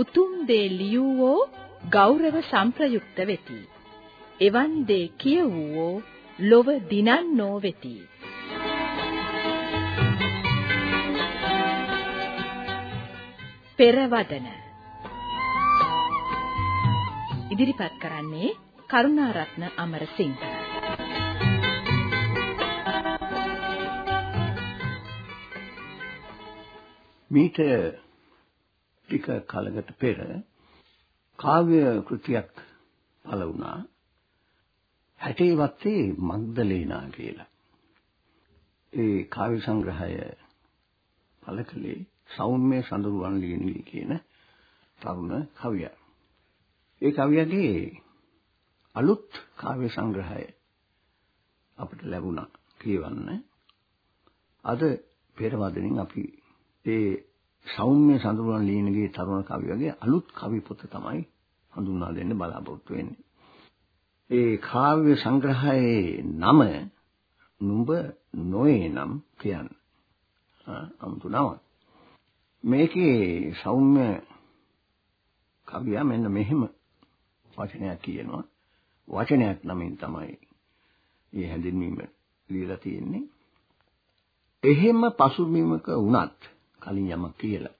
උතුම් දේ ලියවෝ ගෞරව සම්ප්‍රයුක්ත වෙති. එවන් දේ කියවෝ ලොව දිනන්නෝ වෙති. පෙරවදන ඉදිරිපත් කරන්නේ කරුණාරත්න අමරසිංහ මීට ටික කලකට පෙර කාව්‍ය කෘතියක් පළ වුණා. හැටේ වත්තේ මග්දලේනා කියලා. ඒ කාව්‍ය සංග්‍රහය පළ කළේ සෞම්‍ය සඳරුවන් ලියනී කියන තරුණ කවියා. ඒ කවියාගේ අලුත් කාව්‍ය සංග්‍රහය අපිට ලැබුණා කියවන්න. අද පෙරවදනින් අපි ඒ සෞම්‍ය සඳරුවන් ලියනගේ තරුණ කවියගේ අලුත් කවි පොත තමයි හඳුන්වා දෙන්න බලාපොරොත්තු වෙන්නේ. ඒ කාව්‍ය සංග්‍රහයේ නම නුඹ නොයේ නම් කියන්න. අමුතු නම. මේකේ සෞම්‍ය කවියා මෙන්න මෙහෙම වචනයක් කියනවා. වචනයක් නමින් තමයි මේ හැඳින්වීම ලියලා තියෙන්නේ. එහෙම පසුබිමක වුණත් කලින් යමක් කියලා.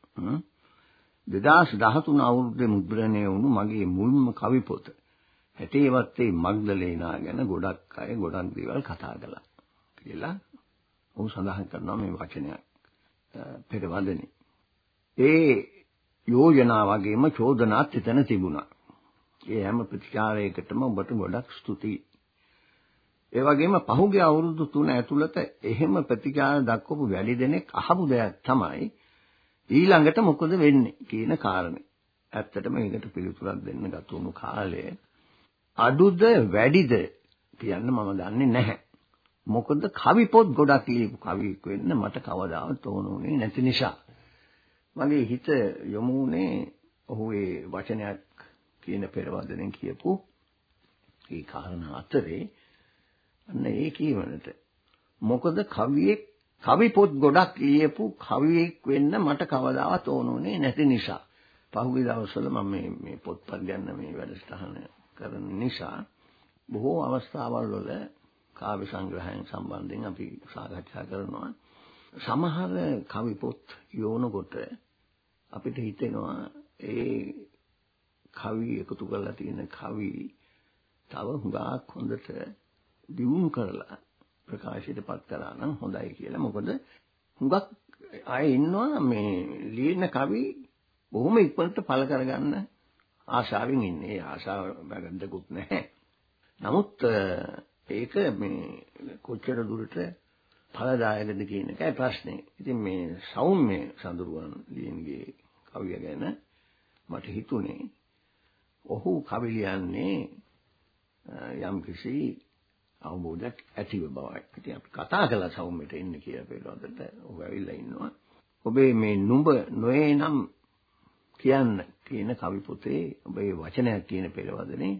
2013 අවුරුද්දේ මුද්‍රණය වුණු මගේ මුල්ම කවි පොත. හැටේවත්තේ මග්දලේනා ගැන ගොඩක් අය ගොඩක් දේවල් කතා කළා කියලා ඔහු සඳහන් කරනවා මේ වචනයක් පෙරවදනේ. ඒ යෝජනා වගේම චෝදනාත් එතන තිබුණා. ඒ හැම ප්‍රතිචාරයකටම ඔබට ගොඩක් ස්තුතියි. ඒ වගේම පහුගිය අවුරුදු 3 ඇතුළත එහෙම ප්‍රතිචාර දක්වපු වැඩි දෙනෙක් අහපු දෙයක් තමයි ඊළඟට මොකද වෙන්නේ කියන කාරණේ. ඇත්තටම ඒකට පිළිතුරක් දෙන්න ගත වුණු කාලය අඩුද වැඩිද කියන්න මම දන්නේ නැහැ. මොකද කවි පොත් ගොඩක් ලියපු කවියෙක් වෙන්න මට කවදාවත් ඕනුනේ නැති නිසා. මගේ හිත යොමු වුණේ ඔහු ඒ වචනයක් කියන පෙරවදනෙන් කියපු ඒ කාරණා අතරේ අන්න ඒ කියවනට මොකද කවියෙක් කවි පොත් ගොඩක් ලියපු කවියෙක් වෙන්න මට කවදාවත් ඕනුනේ නැති නිසා. පහුගිය දවස්වල මම මේ මේ පොත්පත් ගන්න මේ වැඩසටහන කරන නිසා බොහෝ අවස්ථාවල් වල කාව්‍ය සංග්‍රහයන් සම්බන්ධයෙන් අපි සාකච්ඡා කරනවා. සමහර කවි පොත් යොනකොට අපිට හිතෙනවා ඒ කවි එකතු කරලා තියෙන කවි තව හුඟක් හොඳට දියුණු කරලා ප්‍රකාශයටපත් කරා නම් හොඳයි කියලා. මොකද හුඟක් අය ඉන්නවා මේ ලියන කවි බොහොම ඉක්මනට පළ කරගන්න ආශාවෙන් ඉන්නේ. ඒ ආශාව වැරද්දකුත් නැහැ. නමුත් ඒක මේ කොච්චර දුරට ඵලදායකද කියන එකයි ප්‍රශ්නේ. ඉතින් මේ සෞම්‍ය සඳරුවන් ලියනගේ කවිය ගැන මට හිතුනේ ඔහු කවි ලියන්නේ යම් කිසි අවබෝධයක් ඇතිව බවයි. ඉතින් අපි කතා කළා සෞම්‍යයට එන්න කියලා පිළිවෙලකට ඔහු ඇවිල්ලා ඉන්නවා. ඔබේ මේ නුඹ නොයේ නම් කියන්න කියන කවි පොතේ ඔබේ වචනයක් කියන පෙරවදනේ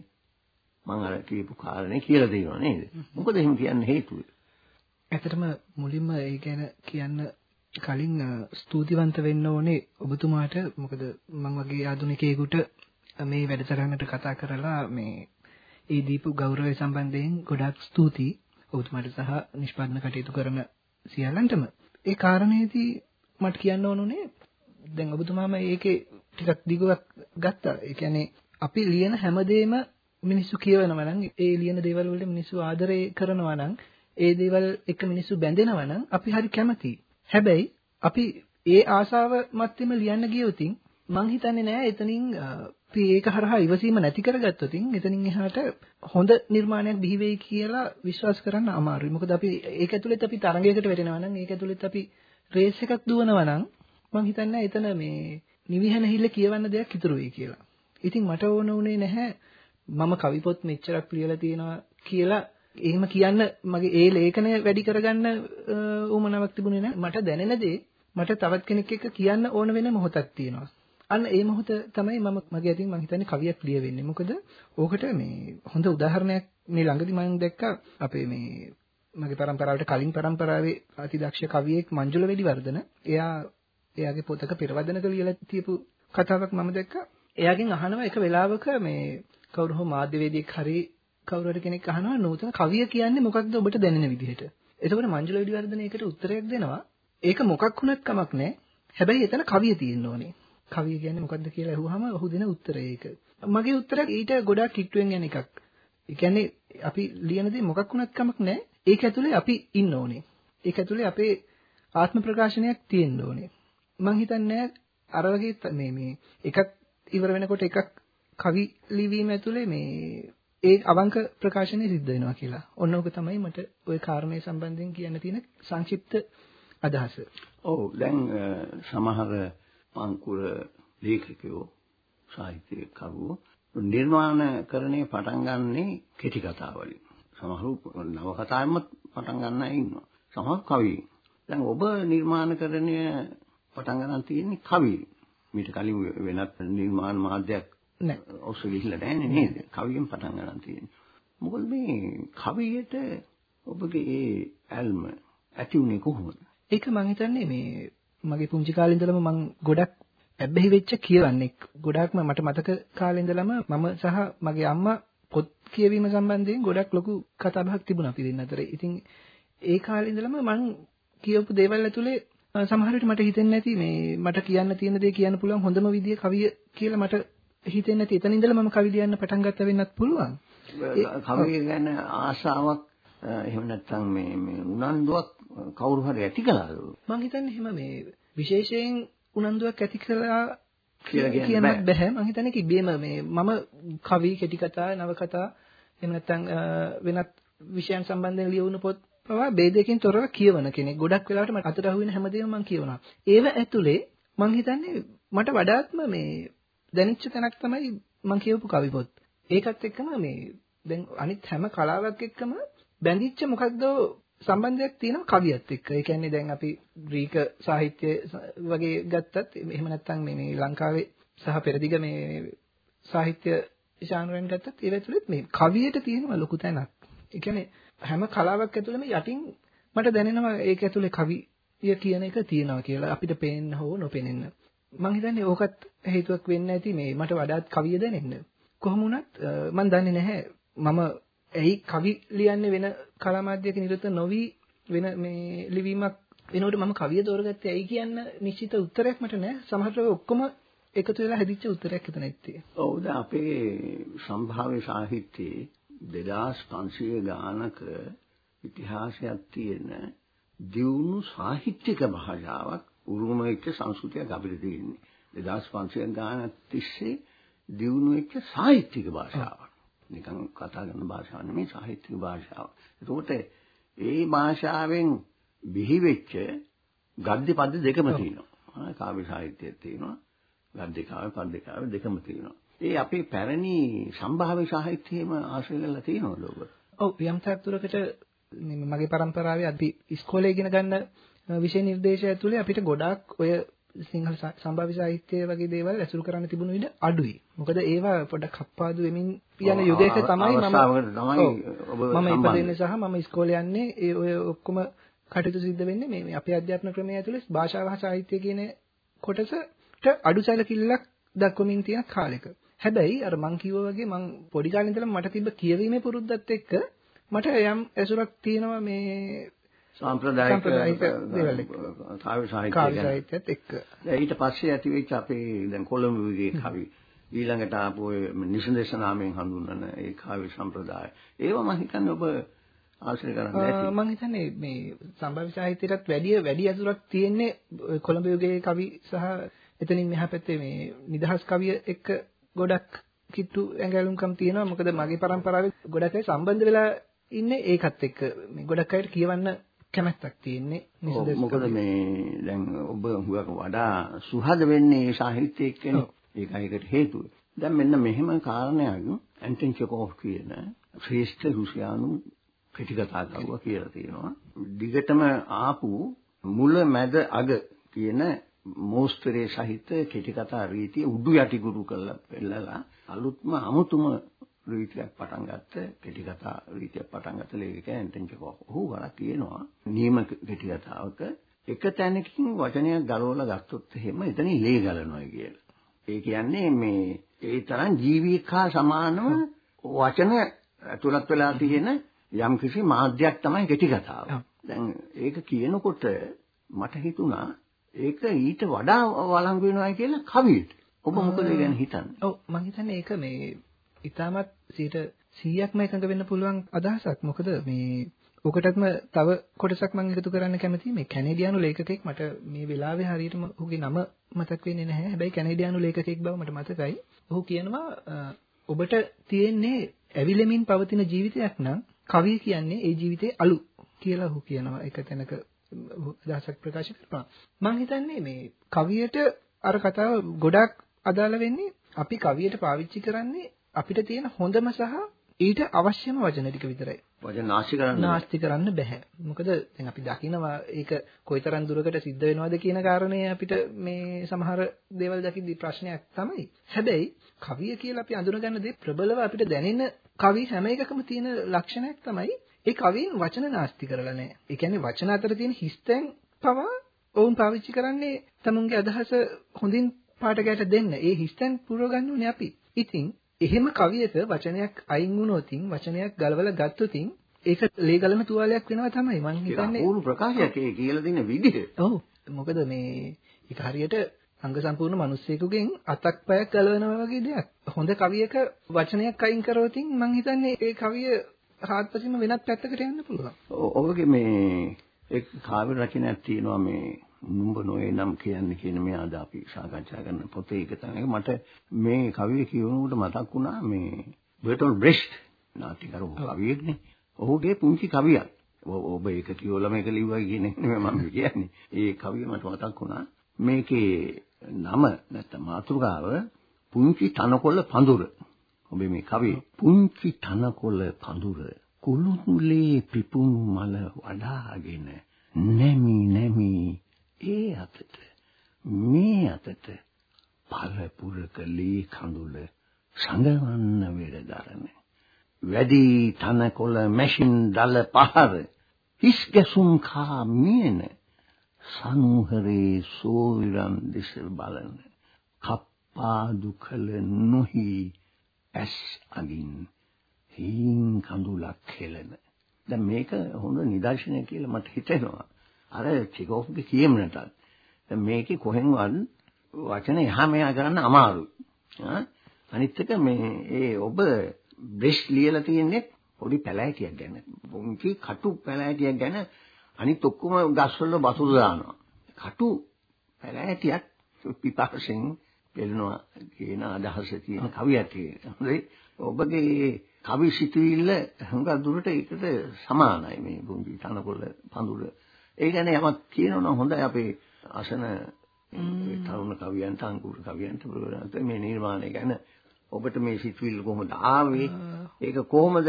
මම අර කියපු කාරණේ කියලා දෙනවා නේද? මොකද එහෙම කියන්න හේතුව? ඇත්තටම මුලින්ම ඒ ගැන කියන්න කලින් ස්තුතිවන්ත වෙන්න ඕනේ ඔබතුමාට මොකද මම වගේ ආධුනිකයෙකුට මේ වැඩසටහනට කතා කරලා මේ ඒ දීපු ගෞරවය සම්බන්ධයෙන් ගොඩක් ස්තුතියි ඔබතුමාට සහ නිෂ්පාදන කටයුතු කරන සියල්ලන්ටම. ඒ කාරණේදී මට කියන්න ඕනුනේ දැන් ඔබතුමාම ඒකේ ටිකක් දිගුවක් ගත්තා. ඒ කියන්නේ අපි ලියන හැමදේම මිනිස්සු කියවනවා නම් ඒ ලියන දේවල් වලට මිනිස්සු ආදරය කරනවා නම් ඒ දේවල් එක මිනිස්සු බැඳෙනවා නම් අපි හරි කැමතියි. හැබැයි අපි ඒ ආසාව මැත්තේම ලියන්න ගියොතින් මං හිතන්නේ නෑ එතනින් අපි ඒක හරහා ඉවසීම නැති කරගත්තොත් එතනින් එහාට හොඳ නිර්මාණයක් බිහි වෙයි කියලා විශ්වාස කරන්න අමාරුයි. මොකද අපි ඒක ඇතුළෙත් අපි තරඟයකට වැටෙනවා නම් ඒක ඇතුළෙත් අපි රේස් එකක් දුවනවා නම් මම හිතන්නේ එතන මේ නිවිහන හිල්ල කියවන්න දෙයක් ඉතුරු වෙයි කියලා. ඉතින් මට ඕන උනේ නැහැ මම කවි පොත් මෙච්චරක් ලියලා තියෙනවා කියලා එහෙම කියන්න මගේ ඒ ලේඛනය වැඩි කරගන්න උවමනාවක් තිබුණේ නැහැ. මට දැනෙන දේ මට තවත් කෙනෙක් එක්ක කියන්න ඕන වෙන මොහොතක් තියෙනවා. අන්න ඒ මොහොත තමයි මම මගේ අතින් මම හිතන්නේ කවියක් ලියවෙන්නේ. මොකද ඕකට මේ හොඳ උදාහරණයක් මේ ළඟදි මම දැක්කා අපේ මේ මගේ પરම්පරාවට කලින් પરම්පරාවේ අතිදක්ෂ කවියෙක් මංජුල වෙලිවර්ධන. එයා එයාගේ පොතක පෙරවදනක ලියලා තියපු කතාවක් මම දැක්කා. එයාගෙන් අහනවා එක වෙලාවක මේ කවුරු හෝ මාධ්‍යවේදියෙක් හරි කවුරු හරි කෙනෙක් අහනවා නූතන කවිය කියන්නේ මොකක්ද ඔබට දැනෙන විදිහට. එතකොට මංජුල වෙලිවර්ධන ඒකට උත්තරයක් දෙනවා. ඒක මොකක් වුණත් කමක් නැහැ. හැබැයි එතන කවිය තියෙන්න ඕනේ. කවිය කියන්නේ මොකක්ද කියලා අහුවාම ඔහු දෙන උත්තරය ඒක. මගේ උත්තරය ඊට ගොඩාක් කිට්ටුවෙන් යන එකක්. ඒ කියන්නේ අපි ලියන දේ මොකක් වුණත් කමක් නැහැ. ඒක ඇතුලේ අපි ඉන්න ඕනේ. ඒක ඇතුලේ අපේ ආත්ම ප්‍රකාශනයක් තියෙන්න ඕනේ. මං හිතන්නේ අර වගේ මේ මේ එකක් ඉවර වෙනකොට එකක් කවි ලිවීම ඇතුලේ මේ ඒ අවංක ප්‍රකාශනය සිද්ධ වෙනවා කියලා. ඔන්න ඕක තමයි මට ওই කාරණේ සම්බන්ධයෙන් කියන්න තියෙන සංක්ෂිප්ත අදහස. ඔව් දැන් සමහර පංකුර ලේඛකයෝ සාහිත්‍ය කරුවෝ නිර්මාණකරණය පටන් ගන්නේ කෙටි කතා වලින්. සමහරු නවකතාවෙම පටන් ගන්න අය ඉන්නවා. සමහර කවි. දැන් ඔබ නිර්මාණකරණය පටන් ගන්න තියෙන්නේ කවි. මීට කලින් වෙනත් නිර්මාණ මාධ්‍යයක් නෑ. ඔස්සේ ගිහිල්ලා නැහැ නේද? කවියෙන් පටන් ගන්න තියෙන්නේ. මොකද මේ කවියට ඔබගේ ඒ ඇල්ම ඇති උනේ කොහොමද? ඒක මම හිතන්නේ මේ මගේ පුංචි කාලේ ඉඳලම මම ගොඩක් ඇබ්බැහි වෙච්ච කියවන්නෙක්. ගොඩක්ම මට මතක කාලේ ඉඳලම මම සහ මගේ අම්මා පොත් කියවීම සම්බන්ධයෙන් ගොඩක් ලොකු කතා බහක් තිබුණා අපි දෙන්න අතර. ඉතින් ඒ කාලේ ඉඳලම මම කියවපු දේවල් ඇතුලේ සමහර විට මට හිතෙන්නේ නැති මේ මට කියන්න තියෙන දේ කියන්න පුළුවන් හොඳම විදිය කවිය කියලා මට හිතෙන්නේ නැති. එතන ඉඳලා මම කවි ලියන්න පටන් ගත්ත වෙන්නත් පුළුවන්. කවිය ගැන ආශාවක් එහෙම නැත්නම් මේ මේ උනන්දුවක් කවුරු හරි ඇති කළාද? මම හිතන්නේ එහෙම මේ විශේෂයෙන් උනන්දුවක් ඇති කළා කියලා කියන්නත් බෑ. මම හිතන්නේ කිබ්බේම මේ මම කවි කෙටි කතා නවකතා එහෙම නැත්නම් වෙනත් විෂයන් සම්බන්ධයෙන් ලියවුණු පොත් පවා ભેදයකින් තොරව කියවන කෙනෙක්. ගොඩක් වෙලාවට මට අතට අහුවෙන හැමදේම මම කියවනවා. ඒව ඇතුලේ මම හිතන්නේ මට වඩාත්ම මේ දැනෙච්ච තැනක් තමයි මම කියවපු කවි පොත්. ඒකත් එක්කම මේ දැන් අනිත් හැම කලාවක් එක්කම බැඳිච්ච මොකක්ද සම්බන්ධයක් තියෙනවා කවියත් එක්ක. ඒ කියන්නේ දැන් අපි ග්‍රීක සාහිත්‍ය වගේ ගත්තත් එහෙම නැත්නම් මේ මේ ලංකාවේ සහ පෙරදිග මේ සාහිත්‍ය ශානරයන් ගත්තත් ඒ ඇතුළෙත් මේ කවියට තියෙනවා ලොකු තැනක්. ඒ කියන්නේ හැම කලාවක් ඇතුළෙම යටින් මට දැනෙනවා ඒක ඇතුළේ කවිය කියන එක තියෙනවා කියලා අපිට පේන්න හෝ නොපෙනෙන්න. මම හිතන්නේ ඕකත් හේතුවක් වෙන්න ඇති මේ මට වඩාත් කවිය දැනෙන්න. කොහොම වුණත් මම දන්නේ නැහැ මම ඇයි කවි ලියන්නේ වෙන කලා මාධ්‍යයක නිරත නොවි වෙන මේ ලිවීමක් වෙනකොට මම කවිය තෝරගත්තේ ඇයි කියන්න නිශ්චිත උත්තරයක් මට නැහැ. සමහර වෙලාවට ඔක්කොම එකතු වෙලා හැදිච්ච උත්තරයක් එතන ඇත්තේ. ඔව් දැන් අපේ සම්භාව්‍ය සාහිත්‍යයේ 2500 ගානක ඉතිහාසයක් තියෙන දියුණු සාහිත්‍යික භාෂාවක් උරුම වෙච්ච සංස්කෘතියක් අපිට තියෙන්නේ. 2500 ගානක් තිස්සේ දියුණු වෙච්ච සාහිත්‍යික භාෂාවක්. නිකන් කතා කරන භාෂාවක් නෙමෙයි සාහිත්‍යික භාෂාවක්. එතකොට ඒ භාෂාවෙන් බිහි වෙච්ච ගද්‍ය පද්‍ය දෙකම තියෙනවා. කාව්‍ය සාහිත්‍යයක් තියෙනවා. පද්‍ය කාව්‍ය දෙකම තියෙනවා. ඒ අපේ පැරණි සම්භාව්‍ය සාහිත්‍යයේම ආශ්‍රය කරලා තියෙනවද ඔබ? ඔව් යම් දුරකට මගේ પરම්පරාවේ අපි ඉස්කෝලේ ඉගෙන ගන්න විෂය නිර්දේශය ඇතුලේ අපිට ගොඩාක් ඔය සිංහල සම්භාව්‍ය සාහිත්‍ය වගේ දේවල් ඇසුරු කරන්න තිබුණු විදිහ අඩුයි. මොකද ඒවා පොඩ්ඩක් කප්පාදු වෙමින් යන යුගයක තමයි මම මම ඉපදෙන්නේ සහ මම ඉස්කෝලේ යන්නේ ඒ ඔය ඔක්කොම කටයුතු සිද්ධ වෙන්නේ මේ අපේ අධ්‍යාපන ක්‍රමය ඇතුලේ භාෂා වහ සාහිත්‍ය කියන කොටසට අඩු සැලකිල්ලක් දක්වමින් තියෙන කාලෙක. හැබැයි අර මං කිව්වා වගේ මං පොඩි කාලේ ඉඳලම මට තිබ්බ කියවීමේ පුරුද්දත් එක්ක මට යම් ඇසුරක් තියෙනවා මේ සාම්ප්‍රදායික දේවල් කාව්‍ය සාහිත්‍ය කාව්‍ය සාහිත්‍යත් එක්ක. ඊට පස්සේ ඇති වෙච්ච අපේ දැන් කොළඹ විගේ කවි ඊළඟට ආපු නිසඳේශ නාමයෙන් හඳුන්වන ඒ කාව්‍ය සම්ප්‍රදාය. ඒවා මම හිතන්නේ ඔබ ආශ්‍රය කරන්නේ නැති. මම හිතන්නේ මේ සම්භාව්‍ය සාහිත්‍යයටත් වැඩිය වැඩි අසුරක් තියෙන්නේ කොළඹ යුගයේ කවි සහ එතනින් මෙහා පැත්තේ මේ නිදහස් කවිය එක්ක ගොඩක් කිට්ටු ඇඟලුම්කම් තියෙනවා. මොකද මගේ પરම්පරාවේ ගොඩක් අය සම්බන්ධ වෙලා ඉන්නේ ඒකත් එක්ක. මේ ගොඩක් අයට කියවන්න කැමැත්තක් තියෙන්නේ මොකද මේ දැන් ඔබ හුඟක් වඩා සුහද වෙන්නේ සාහිත්‍ය එක්කනේ ඒකයි ඒකට හේතුව. දැන් මෙන්න මෙහෙම කාරණයක් ඇන්ටන් චෙකෝව් කියන ශ්‍රේෂ්ඨ රුසියානු කෙටි කතා කරුවා කියලා තියෙනවා. දිගටම ආපු මුල මැද අග කියන මෝස්තරේ සහිත කෙටි කතා රීතිය උඩු යටි ගුරු කරලා පෙළලා අලුත්ම අමුතුම රීතියක් පටන් ගත්ත කෙටි කතා රීතියක් පටන් ගත්ත ලේඛකයා ඇන්ටන් චෙකෝව්. ඔහු වරක් කියනවා නියම කෙටි කතාවක එක තැනකින් වචනයක් ගලවලා ගත්තොත් එහෙම එතනින් ලේ ගලනවා කියලා. ඒ කියන්නේ මේ ඒ තරම් ජීවිකා සමානව වචන ඇතුළත් වෙලා තියෙන යම් කිසි මාධ්‍යයක් තමයි කෙටි කතාව. දැන් ඒක කියනකොට මට හිතුණා ඒක ඊට වඩා වළංගු වෙනවා කියලා කවියට. ඔබ මොකද ගැන හිතන්නේ? ඔව් මම හිතන්නේ ඒක මේ ඊටමත් 100%ක්ම එකඟ වෙන්න පුළුවන් අදහසක්. මොකද මේ ඔකටත්ම තව කොටසක් මම එකතු කරන්න කැමතියි මේ කැනේඩියානු ලේඛකෙක් මට මේ වෙලාවේ හරියටම ඔහුගේ නම මතක් වෙන්නේ නැහැ. හැබැයි කැනේඩියානු ලේඛකෙක් බව මට මතකයි. ඔහු කියනවා ඔබට තියෙන්නේ ඇවිලෙමින් පවතින ජීවිතයක් නම් කවිය කියන්නේ ඒ ජීවිතේ අලු කියලා ඔහු කියනවා. එක තැනක අදහසක් ප්‍රකාශ කරනවා. මම හිතන්නේ මේ කවියට අර කතාව ගොඩක් අදාළ වෙන්නේ අපි කවියට පාවිච්චි කරන්නේ අපිට තියෙන හොඳම සහ ඊට අවශ්‍යම වචන ටික විතරයි. වචන නාස්ති කරන්න නාස්ති කරන්න බෑ. මොකද දැන් අපි දකිනවා ඒක කොයිතරම් දුරකට සිද්ධ වෙනවද කියන කාරණේ අපිට මේ සමහර දේවල් දකිද්දි ප්‍රශ්නයක් තමයි. හැබැයි කවිය කියලා අපි අඳුනගන්න දේ ප්‍රබලව අපිට දැනෙන කවි හැම එකකම තියෙන ලක්ෂණයක් තමයි ඒ කවියෙන් වචන නාස්ති කරලා නැහැ. ඒ කියන්නේ වචන අතර තියෙන හිස්තැන් පවා ඔවුන් පාවිච්චි කරන්නේ තමුන්ගේ අදහස හොඳින් පාඨකයට දෙන්න. ඒ හිස්තැන් පුරව ගන්න ඕනේ අපි. ඉතින් එහෙම කවියක වචනයක් අයින් වුණොතින් වචනයක් ගලවලා ගත්තොතින් ඒක ලේ ගලන තුවාලයක් වෙනවා තමයි මම හිතන්නේ. ඒක ප්‍රකාශයක් ඒ කියලා දෙන විදිහ. ඔව්. මොකද මේ ඒක හරියට අංග සම්පූර්ණ මිනිස්සෙකුගෙන් අතක් පයක් ගලවනවා වගේ දෙයක්. හොඳ කවියක වචනයක් අයින් කරවතින් මම හිතන්නේ ඒ කවිය හාත්පසින්ම වෙනත් පැත්තකට යන්න පුළුවන්. ඔබගේ මේ එක් කාව්‍ය රචනයක් තියෙනවා මේ නුඹ නොවේ නම් කියන්නේ කියන මේ අද අපි සාකච්ඡා කරන පොතේ එක තමයි මට මේ කවිය කියවනකොට මතක් වුණා මේ බර්ටෝල් බ්‍රෙෂ්ට් නාටිකරු කවියෙක්නේ. ඔහුගේ පුංචි කවියක්. ඔබ ඒක කියවලා මේක ලිව්වා කියන්නේ නෙමෙයි මම කියන්නේ. ඒ කවිය මට මතක් වුණා. මේකේ නම නැත්නම් මාතෘකාව පුංචි තනකොළ පඳුර. ඔබේ මේ කවිය පුංචි තනකොළ පඳුර කුළුණුලේ පිපුණු මල වඩාගෙන නැමි ඒ අතට මේ අතට පළපුරක ලී කඳුල සංගවන්න වෙරදරන වැඩි තනකොළ මැෂින් දල පහර හිස් ගැසුම් කා මියන සනුහරේ සෝවිරන් දිස බලන. කප්පාදු කල නොහි ඇස් අගින් හීන් කඳුලක් හෙලන දැන් මේක හොඳ නිදර්ශනයක් කියලා මට හිතෙනවා. අර චෙකෝෆ්ගේ කියමනටත් දැන් මේකේ කොහෙන්වත් වචන එහා මෙහා කරන්න අමාරුයි අනිත් එක මේ ඒ ඔබ බ්‍රෙෂ් ලියලා තියෙන්නේ පොඩි පැලෑටියක් ගැන පුංචි කටු පැලෑටියක් ගැන අනිත් ඔක්කොම ගස්වල වතුර දානවා කටු පැලෑටියක් පිපාසෙන් පෙළනවා කියන අදහස තියෙන කවියක් තියෙනවා. හොඳයි. ඔබගේ කවි සිතුවිල්ල හුඟක් දුරට ඒකට සමානයි මේ පුංචි තනකොළ පඳුර. ඒ ගැන යමක් කියනවනම් හොඳයි අපේ අසන තරුණ කවියන්ට අංකුර කවියන්ට මේ නිර්මාණය ගැන ඔබට මේ සිතුවිල්ල කොහොමද ආවේ? ඒක කොහොමද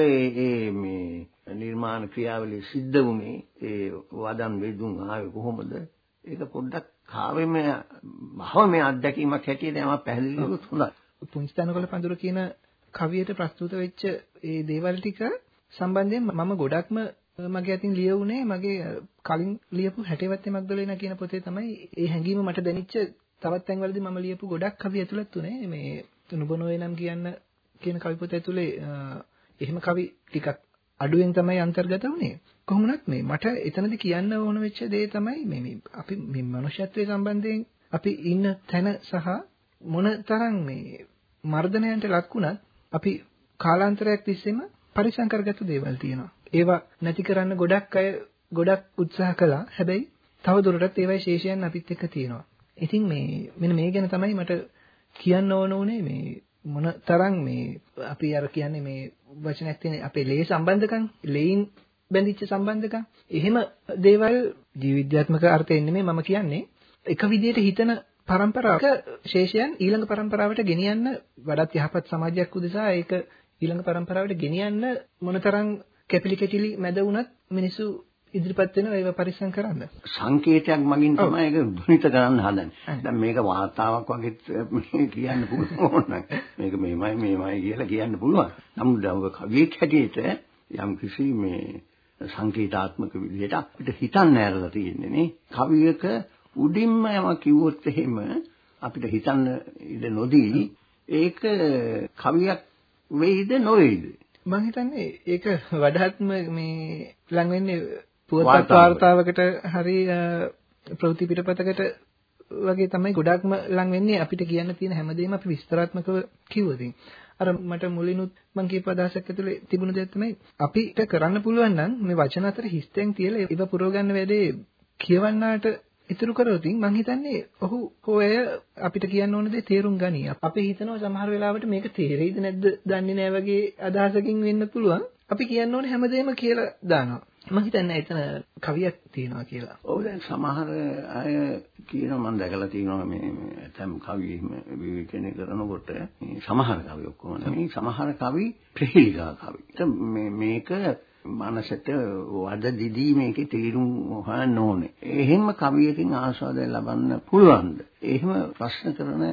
මේ නිර්මාණ ක්‍රියාවලිය සිද්ධ වුනේ? ඒ වදන් වේදුන් ආවේ කොහොමද? ඒක පොඩ්ඩක් කාවෙම භවමය අත්දැකීමක් හැටියට යමක් පැහැදිලිව හොඳයි. තනකොළ පඳුර කියන කවියට ප්‍රස්තුත වෙච්ච ඒ දේවල් ටික සම්බන්ධයෙන් මම ගොඩක්ම මගේ අතින් ලියවුනේ මගේ කලින් ලියපු හැටේවත්තේ මග්දලේනා කියන පොතේ තමයි ඒ හැඟීම මට දැනෙච්ච තවත් තැන්වලදී මම ලියපු ගොඩක් කවි ඇතුළත් උනේ මේ නුබනෝේ නම් කියන්න කියන කවි පොත ඇතුලේ එහෙම කවි ටිකක් අඩුවෙන් තමයි අන්තර්ගත වුනේ. කොහොමුණත් මේ මට එතනදී කියන්න ඕන වෙච්ච දේ තමයි මේ මේ අපි මේ මනුෂ්‍යත්වයේ සම්බන්ධයෙන් අපි ඉන්න තැන සහ මොනතරම් මේ මර්ධනයන්ට ලක් වුණත් අපි කාලාන්තරයක් තිස්සේම පරිසම් කරගත්තු දේවල් තියෙනවා. ඒවා නැති කරන්න ගොඩක් අය ගොඩක් උත්සාහ කළා. හැබැයි තව දුරටත් ඒවයි ශේෂයන් අපිත් එක්ක තියෙනවා. ඉතින් මේ මෙන්න මේ ගැන තමයි මට කියන්න ඕන උනේ මේ මොන තරම් මේ අපි අර කියන්නේ මේ වචනයක් තියෙන අපේ ලේ සම්බන්ධකම් ලේයින් බැඳිච්ච සම්බන්ධකම් එහෙම දේවල් ජීවිද්‍යාත්මක අර්ථයෙන් නෙමෙයි මම කියන්නේ එක විදියට හිතන પરම්පරාවක ශේෂයන් ඊළඟ પરම්පරාවට ගෙනියන්න වඩාත් යහපත් සමාජයක් උදෙසා ඒක ඊළඟ પરම්පරාවට ගෙනියන්න මොනතරම් කැපිලි කෙටිලි මැද වුණත් මිනිස්සු ඉදිරිපත් වෙනවා ඒව පරිස්සම් කරන්න. සංකේතයක් මගින් තමයි ඒක ධුනිත කරන්න හදන්නේ. දැන් මේක වාතාවක් වගේ කියන්න පුළුවන් මේක මෙහෙමයි මෙහෙමයි කියලා කියන්න පුළුවන්. නමුත් ඔබ කවියෙක් හැටියට යම් කිසි මේ සංකේතාත්මක විදිහට අපිට හිතන්න ඇරලා තියෙන්නේ නේ. කවියක උඩින්ම යම කිව්වොත් එහෙම අපිට හිතන්න ඉඩ නොදී ඒක කවියක් වෙයිද නොවේද මම හිතන්නේ ඒක වඩාත්ම මේ ලඟ වෙන්නේ පුවත්පත් වාර්තාවකට හරි ප්‍රවෘත්ති පිටපතකට වගේ තමයි ගොඩක්ම ලං වෙන්නේ අපිට කියන්න තියෙන හැමදේම අපි විස්තරාත්මකව කිව්වොතින්. අර මට මුලිනුත් මම කියපු අදහසක් ඇතුලේ තිබුණ දෙයක් තමයි අපිට කරන්න පුළුවන් නම් මේ වචන අතර හිස්තෙන් තියලා ඒව පුරව ගන්න වැඩේ කියවන්නාට ඉතුරු කරොතින් මම හිතන්නේ ඔහු ඔය අපිට කියන්න ඕන දේ තේරුම් ගනී. අපි හිතනවා සමහර වෙලාවට මේක තේරෙයිද නැද්ද දන්නේ නැහැ වගේ අදහසකින් වෙන්න පුළුවන්. අපි කියන්න ඕන හැමදේම කියලා දානවා. මම හිතන්නේ එතන කවියක් තියෙනවා කියලා. ඔව් දැන් සමහර අය කියනවා මම දැකලා තියෙනවා මේ ඇතම් කවි විවේචනය කරනකොට මේ සමහර කවි ඔක්කොම නෙමෙයි සමහර කවි ප්‍රහේලිකා කවි. මේ මේක මනසට වද දිදී මේකේ තේරුම් හොයන්න ඕනේ. එහෙම කවියකින් ආස්වාදය ලබන්න පුළුවන්ද? එහෙම ප්‍රශ්න කරන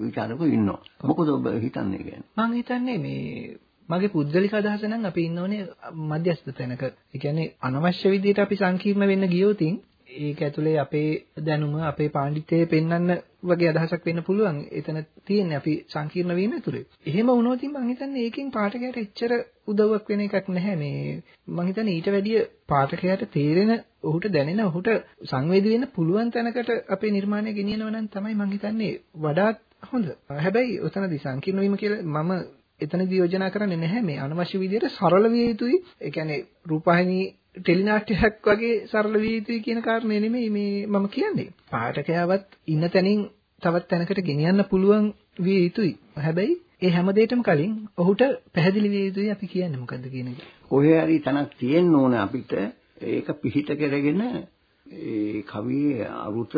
විචාරකෝ ඉන්නවා. මොකද ඔබ හිතන්නේ කියන්නේ? මම හිතන්නේ මේ මගේ පුද්ගලික අදහස නම් අපි ඉන්න ඕනේ මධ්‍යස්ථ තැනක. ඒ කියන්නේ අනවශ්‍ය විදිහට අපි සංකීර්ණ වෙන්න ගියොතින් ඒක ඇතුලේ අපේ දැනුම අපේ පාණ්ඩිත්‍යය පෙන්වන්න වගේ අදහසක් වෙන්න පුළුවන්. එතන තියෙන්නේ අපි සංකීර්ණ වීම ඇතුලේ. එහෙම වුණොත් මම හිතන්නේ ඒකෙන් පාඨකයාට එච්චර උදව්වක් වෙන එකක් නැහැ. මේ මම හිතන්නේ ඊට වැඩිය පාඨකයාට තේරෙන ඔහුට දැනෙන ඔහුට සංවේදී වෙන්න පුළුවන් තැනකට අපේ නිර්මාණය ගෙනියනවා නම් තමයි මම හිතන්නේ වඩාත් හොඳ. හැබැයි උතනදී සංකීර්ණ වීම කියලා මම එතනදී යෝජනා කරන්නේ නැහැ මේ අනවශ්‍ය විදිහට සරල විය යුතුයි. ඒ කියන්නේ රූපවාහිනී ටෙලිනාට්‍යයක් වගේ සරල විය යුතුයි කියන කාරණේ නෙමෙයි මේ මම කියන්නේ. පාඨකයාවත් ඉන්න තැනින් තවත් තැනකට ගෙනියන්න පුළුවන් විය යුතුයි. හැබැයි ඒ හැම දෙයකටම කලින් ඔහුට පැහැදිලි විය යුතුයි අපි කියන්නේ මොකද්ද කියන එක. කොහේ හරි තැනක් තියෙන්න ඕන අපිට ඒක පිහිට කරගෙන ඒ කවියේ අරුත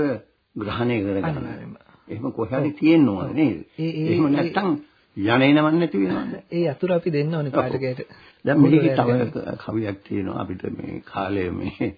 ග්‍රහණය කරගන්න. එහෙම කොහේ හරි තියෙන්න ඕන නේද? එහෙම නැත්නම් යන්නේ නමන් නැති වෙනවද? ඒ අතුර අපි දෙන්න ඕනේ පාඨකයට. දැන් මේකේ තව කවියක් තියෙනවා අපිට මේ කාලය මේ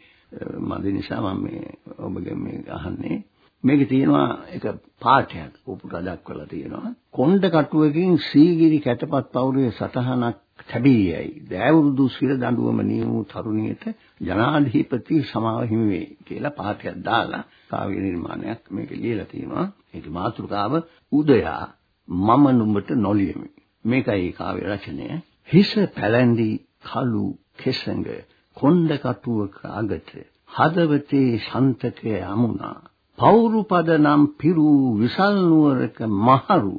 මදි නිසා මම මේ ඔබගෙන් මේ අහන්නේ. මේකේ තියෙනවා එක පාඨයක් උපුට දක්වලා තියෙනවා. කොණ්ඩ කටුවකින් සීගිරි කැටපත් පවුරේ සටහනක් තැබීයයි. දෑවුරුදු සිර දඬුවම නියමු තරුණියට ජනාධිපති සමාව හිමි වේ කියලා පාඨයක් දාලා කාව්‍ය නිර්මාණයක් මේකේ ලියලා තියෙනවා. ඒකේ මාතෘකාව උදයා මම නුඹට නොලියමි. මේකයි කාව්‍ය රචනය. හිස පැලැන්දි කළු කෙසඟ කොණ්ඩ කටුවක අගට හදවතේ ශාන්තකය යමුණා. පෞරුපද නම් පිරු විසල් නුවරක මහරු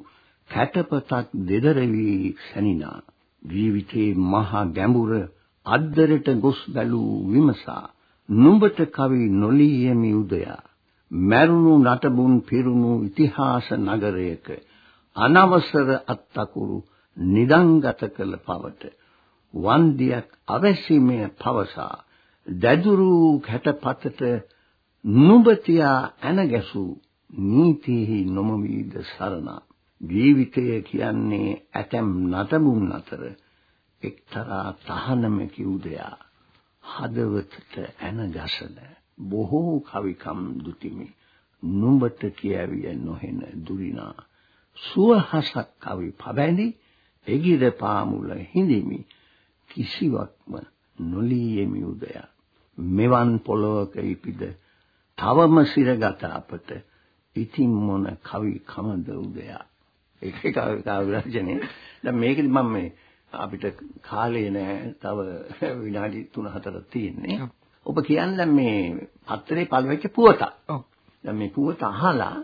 කැටපතක් දෙදරවි සැනිනා. ජීවිතේ මහා ගැඹුර අද්දරට ගොස් බැලූ විමසා නුඹට කවි නොලියමි උදයා මරුණු නටබුන් පිරුණු ඉතිහාස නගරයක අනවසර අත්තකුරු නිදංගත කළ පවට වන්දියක් අවැසීමය පවසා දැදුරු කැටපතට නුඹතියා ඇන ගැසූ නීතිෙහි නොමවීද සරණා. ජීවිතය කියන්නේ ඇතැම් නටබුන් අතර එක්තරා තහනමකි උදයා හදවතට ඇන ගසන බොහෝ කවිකම් දුතිමි. නුඹට කියවිය නොහෙන දුරිනා සුවහසක් කවි පබැඳි එගිර පාමුල හිඳිමි. කිසිවක්ම නොලීයෙමි උදය. මෙවන් පොළොවක ඉපිද තවම සිරගත අපට ඉතින් මොන කවි කමද උදයා ඒක කවි රචනය දැන් මේකෙදි මම මේ අපිට කාලේ නෑ තව විනාඩි 3-4ක් තියෙන්නේ ඔබ කියන්නේ මේ පත්‍රේ පළවෙච්ච පුවත. ඔව්. දැන් මේ පුවත අහලා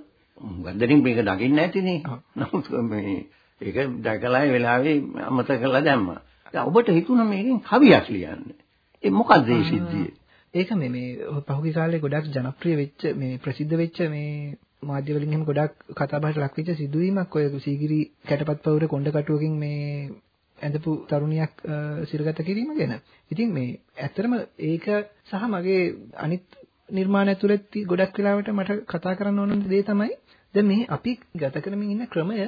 ගන්දරින් මේක දකින්න නැතිනේ. නමුත් මේ ඒක දැකලා ඒ වෙලාවේ අමතක කරලා දැම්මා. දැන් ඔබට හිතුණා මේකෙන් කවියක් ලියන්න. ඒ මොකද්ද ඒ සිද්ධිය? ඒක මේ මේ පහුගිය කාලේ ගොඩක් ජනප්‍රිය වෙච්ච මේ ප්‍රසිද්ධ වෙච්ච මේ මාධ්‍ය වලින් එහෙම ගොඩක් කතා බහට ලක් වෙච්ච සිදුවීමක් ඔය සීගිරි කැටපත් පවුර කොණ්ඩ කටුවකින් මේ ඇඳපු තරුණියක් සිරගත කිරීම ගැන. ඉතින් මේ ඇත්තටම ඒක සහ මගේ අනිත් නිර්මාණ ඇතුළත ගොඩක් වෙලාවට මට කතා කරන්න ඕන දේ තමයි දැන් මේ අපි ගත කරමින් ඉන්න ක්‍රමය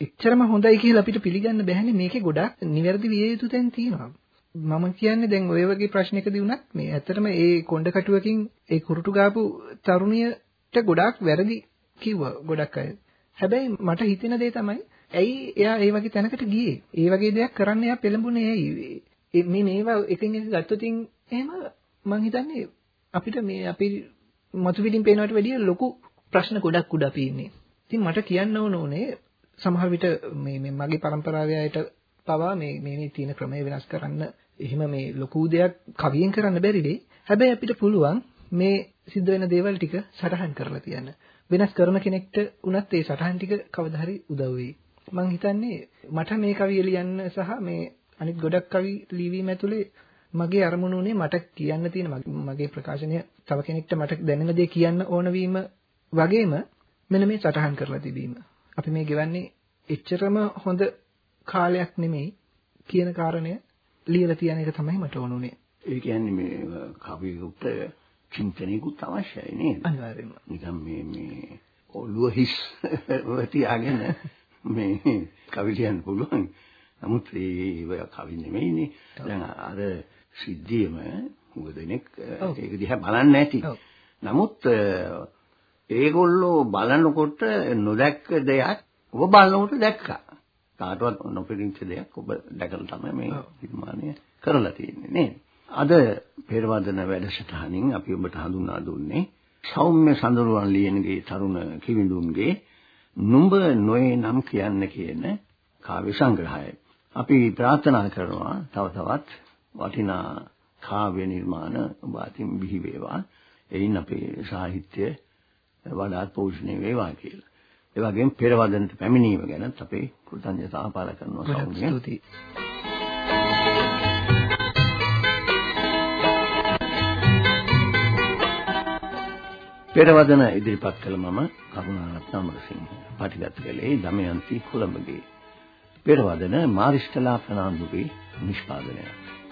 එච්චරම හොඳයි කියලා අපිට පිළිගන්න බැහැනේ මේකේ ගොඩක් නිවැරදි විය යුතු තැන් තියෙනවා. මම කියන්නේ දැන් ඔය වගේ ප්‍රශ්නයකදී වුණත් මේ ඇත්තටම ඒ කොණ්ඩ කටුවකින් ඒ කුරුටු ගාපු තරුණියට ගොඩාක් වැරදි කිව්වා ගොඩක් අය. හැබැයි මට හිතෙන දේ තමයි ඇයි එයා ඒ වගේ තැනකට ගියේ? ඒ වගේ දෙයක් කරන්න එයා පෙළඹුණේ ඇයි? මේ මේවා එකින් එක ගත්තොතින් එහෙම මං හිතන්නේ අපිට මේ අපි මතු පිටින් පේනවට වැඩිය ලොකු ප්‍රශ්න ගොඩක් උඩ අපි ඉන්නේ. ඉතින් මට කියන්න ඕන උනේ සමහර විට මේ මේ මගේ પરම්පරාවේ අයට පවා මේ මේ මේ තියෙන ක්‍රමය වෙනස් කරන්න එහෙම මේ ලොකු දෙයක් කවියෙන් කරන්න බැරි වෙයි. හැබැයි අපිට පුළුවන් මේ සිද්ධ වෙන දේවල් ටික සටහන් කරලා තියන්න. වෙනස් කරන කෙනෙක්ට උනත් ඒ සටහන් ටික කවදා හරි උදව් වෙයි. මම හිතන්නේ මට මේ කවිය ලියන්න සහ මේ අනිත් ගොඩක් කවි ලිවීම ඇතුලේ මගේ අරමුණ උනේ මට කියන්න තියෙන මගේ ප්‍රකාශනය තව කෙනෙක්ට මට දැනෙන දේ කියන්න ඕන වීම වගේම මෙන්න මේ සටහන් කරලා තිබීම. අපි මේ ගෙවන්නේ එච්චරම හොඳ කාලයක් නෙමෙයි කියන කාරණය ලියලා තියන එක තමයි මට ඕනුනේ. ඒ කියන්නේ මේ කවියකට චින්තනයකුත් අවශ්‍යයි නේද? අනිවාර්යයෙන්ම. නිකන් මේ මේ ඔළුව හිස් තියාගෙන මේ කවි ලියන්න පුළුවන්. නමුත් ඒ කවි නෙමෙයිනේ. දැන් අර සිද්ධියම උගදෙනෙක් ඒක දිහා බලන්නේ නැති. නමුත් ඒගොල්ලෝ බලනකොට නොදැක්ක දෙයක් ඔබ බලනකොට දැක්කා. කාටවත් නොපෙනිච්ච දෙයක් ඔබ දැකලා තමයි මේ නිර්මාණය කරලා තියෙන්නේ නේද? අද පෙරවදන වැඩසටහනින් අපි ඔබට හඳුන්වා දුන්නේ සෞම්‍ය සඳරුවන් ලියනගේ තරුණ කිවිඳුන්ගේ නුඹ නොයේ නම් කියන්න කියන කාව්‍ය සංග්‍රහය. අපි ප්‍රාර්ථනා කරනවා තව තවත් වටිනා කාව්‍ය නිර්මාණ ඔබ අතින් බිහි වේවා. එයින් අපේ සාහිත්‍ය වඩාත් පෝෂණය වේවා කියලා. ඒ වගේම පෙරවදනට පැමිණීම ගැනත් අපේ කෘතඥතාව පාල කරනවා සෞම්‍ය. ස්තුතියි. පෙරවදන ඉදිරිපත් කළ මම කරුණාරත්න අමරසිංහ. පටිගත කළේ දමයන්ති කොළඹගේ. පෙරවදන මාරිස්ටලා ප්‍රනාන්දුගේ නිෂ්පාදනයක්.